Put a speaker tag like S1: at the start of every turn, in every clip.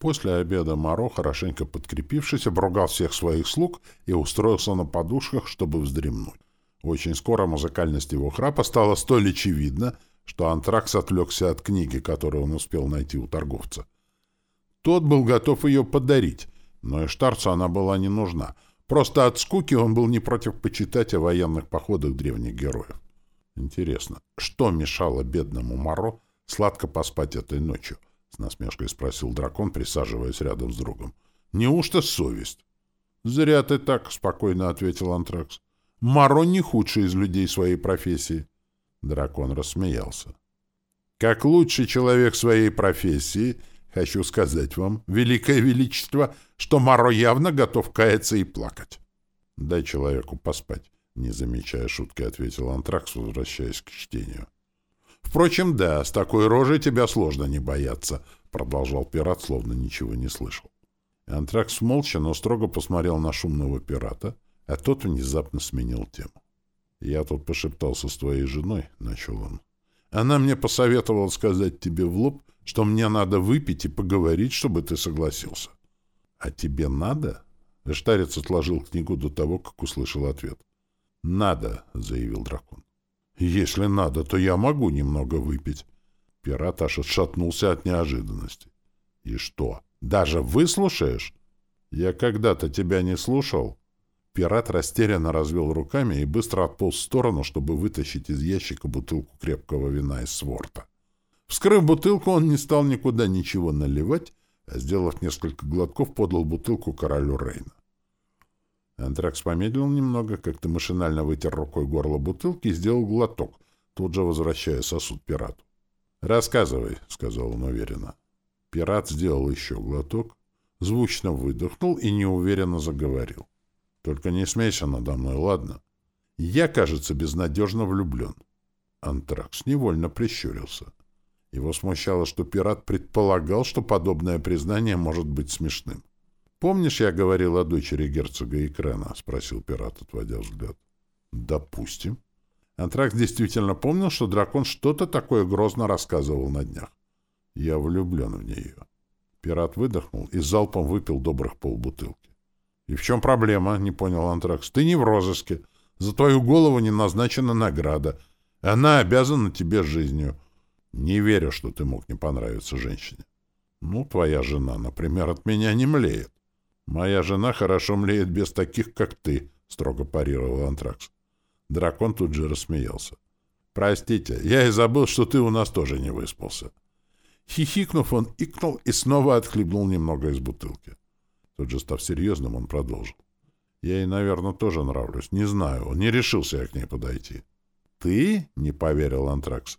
S1: После обеда Моро, хорошенько подкрепившись, обругал всех своих слуг и устроился на подушках, чтобы вздремнуть. Очень скоро музыкальность его храпа стала столь очевидна, что Антракс отвлекся от книги, которую он успел найти у торговца. Тот был готов ее подарить, но Эштарцу она была не нужна. Просто от скуки он был не против почитать о военных походах древних героев. Интересно, что мешало бедному Моро сладко поспать этой ночью? — с насмешкой спросил дракон, присаживаясь рядом с другом. — Неужто совесть? — Зря ты так, — спокойно ответил Антракс. — Маро не худший из людей своей профессии. Дракон рассмеялся. — Как лучший человек своей профессии, хочу сказать вам, великое величество, что Маро явно готов каяться и плакать. — Дай человеку поспать, — не замечая шутки, ответил Антракс, возвращаясь к чтению. — Впрочем, да, с такой рожей тебя сложно не бояться, — продолжал пират, словно ничего не слышал. Антракс молча, но строго посмотрел на шумного пирата, а тот внезапно сменил тему. «Я тут пошептался с твоей женой», — начал он. «Она мне посоветовала сказать тебе в лоб, что мне надо выпить и поговорить, чтобы ты согласился». «А тебе надо?» Эштарец отложил книгу до того, как услышал ответ. «Надо», — заявил дракон. Если надо, то я могу немного выпить. Пират аж отшатнулся от неожиданности. И что, даже выслушаешь? Я когда-то тебя не слушал? Пират растерянно развел руками и быстро отполз в сторону, чтобы вытащить из ящика бутылку крепкого вина из сворта. Вскрыв бутылку, он не стал никуда ничего наливать, а, сделав несколько глотков, подал бутылку королю Рейна. Антракс помедлил немного, как-то машинально вытер рукой горло бутылки и сделал глоток, тут же возвращая сосуд пирату. «Рассказывай», — сказал он уверенно. Пират сделал еще глоток, звучно выдохнул и неуверенно заговорил. «Только не смейся надо мной, ладно? Я, кажется, безнадежно влюблен». Антракс невольно прищурился. Его смущало, что пират предполагал, что подобное признание может быть смешным. «Помнишь, я говорил о дочери герцога Экрана?» — спросил пират, отводя взгляд. «Допустим». Антракс действительно помнил, что дракон что-то такое грозно рассказывал на днях. «Я влюблен в нее». Пират выдохнул и залпом выпил добрых полбутылки. «И в чем проблема?» — не понял Антракс. «Ты не в розыске. За твою голову не назначена награда. Она обязана тебе жизнью. Не верю, что ты мог не понравиться женщине. Ну, твоя жена, например, от меня не млеет. «Моя жена хорошо млеет без таких, как ты», — строго парировал Антракс. Дракон тут же рассмеялся. «Простите, я и забыл, что ты у нас тоже не выспался». Хихикнув, он икнул и снова отхлебнул немного из бутылки. Тут же, став серьезным, он продолжил. «Я ей, наверное, тоже нравлюсь. Не знаю, не решился я к ней подойти». «Ты?» — не поверил Антракс.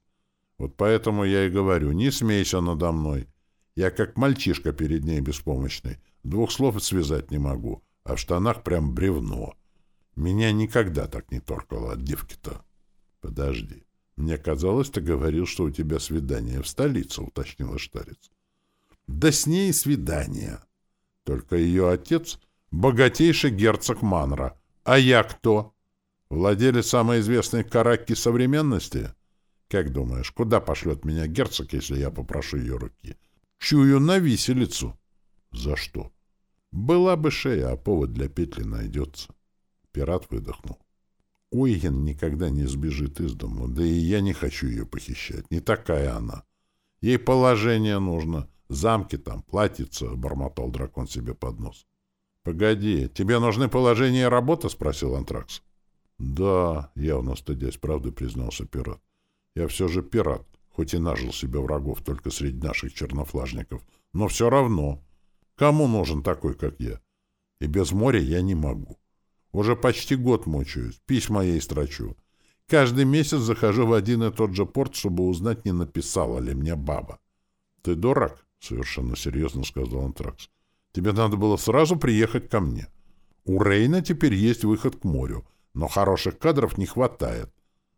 S1: «Вот поэтому я и говорю, не смейся надо мной. Я как мальчишка перед ней беспомощный. Двух слов связать не могу, а в штанах прям бревно. Меня никогда так не торкало от девки-то. Подожди. Мне казалось, ты говорил, что у тебя свидание в столице, уточнила Штарец. Да с ней свидание. Только ее отец — богатейший герцог Манра. А я кто? Владелец самой известной караки современности? Как думаешь, куда пошлет меня герцог, если я попрошу ее руки? Чую на виселицу. За что? Была бы шея, а повод для петли найдется. Пират выдохнул. Уйген никогда не сбежит из дома, да и я не хочу ее похищать. Не такая она. Ей положение нужно. Замки там, платьица, — бормотал дракон себе под нос. — Погоди, тебе нужны положение и работа? — спросил Антракс. — Да, явно стыдясь правды, признался пират. — Я все же пират, хоть и нажил себе врагов только среди наших чернофлажников, но все равно. Кому нужен такой, как я? И без моря я не могу. Уже почти год мучаюсь, письма ей строчу. Каждый месяц захожу в один и тот же порт, чтобы узнать, не написала ли мне баба. — Ты дурак? — совершенно серьезно сказал Антракс. — Тебе надо было сразу приехать ко мне. У Рейна теперь есть выход к морю, но хороших кадров не хватает.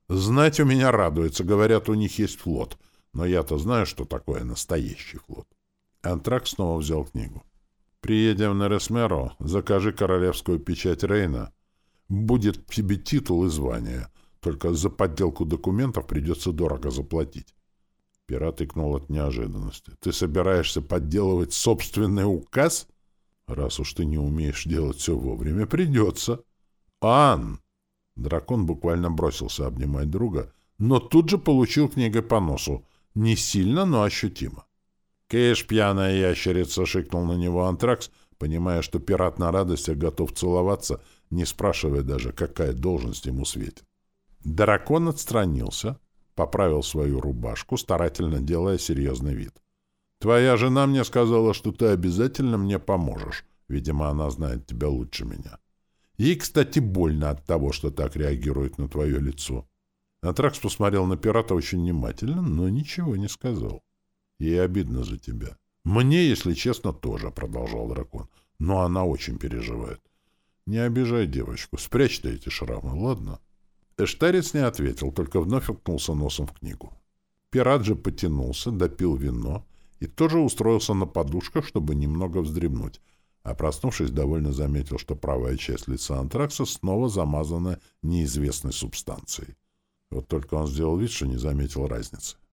S1: Знать у меня радуется, говорят, у них есть флот, но я-то знаю, что такое настоящий флот. Антракс снова взял книгу. Приедем на Ресмеро, закажи королевскую печать Рейна. Будет тебе титул и звание. Только за подделку документов придется дорого заплатить. Пират икнул от неожиданности. «Ты собираешься подделывать собственный указ? Раз уж ты не умеешь делать все вовремя, придется». «Ан!» Дракон буквально бросился обнимать друга, но тут же получил книгой по носу. Не сильно, но ощутимо. «Кэш, пьяная ящерица!» — шикнул на него антракс, понимая, что пират на радостях готов целоваться, не спрашивая даже, какая должность ему светит. Дракон отстранился, поправил свою рубашку, старательно делая серьезный вид. «Твоя жена мне сказала, что ты обязательно мне поможешь. Видимо, она знает тебя лучше меня. Ей, кстати, больно от того, что так реагирует на твое лицо». Атракс посмотрел на пирата очень внимательно, но ничего не сказал. «Ей обидно за тебя». «Мне, если честно, тоже», — продолжал дракон. «Но она очень переживает. Не обижай девочку, спрячь ты эти шрамы, ладно?» Эштарец не ответил, только вновь уткнулся носом в книгу. Пират же потянулся, допил вино и тоже устроился на подушках, чтобы немного вздремнуть, а проснувшись, довольно заметил, что правая часть лица антракса снова замазана неизвестной субстанцией. Вот только он сделал вид, что не заметил разницы.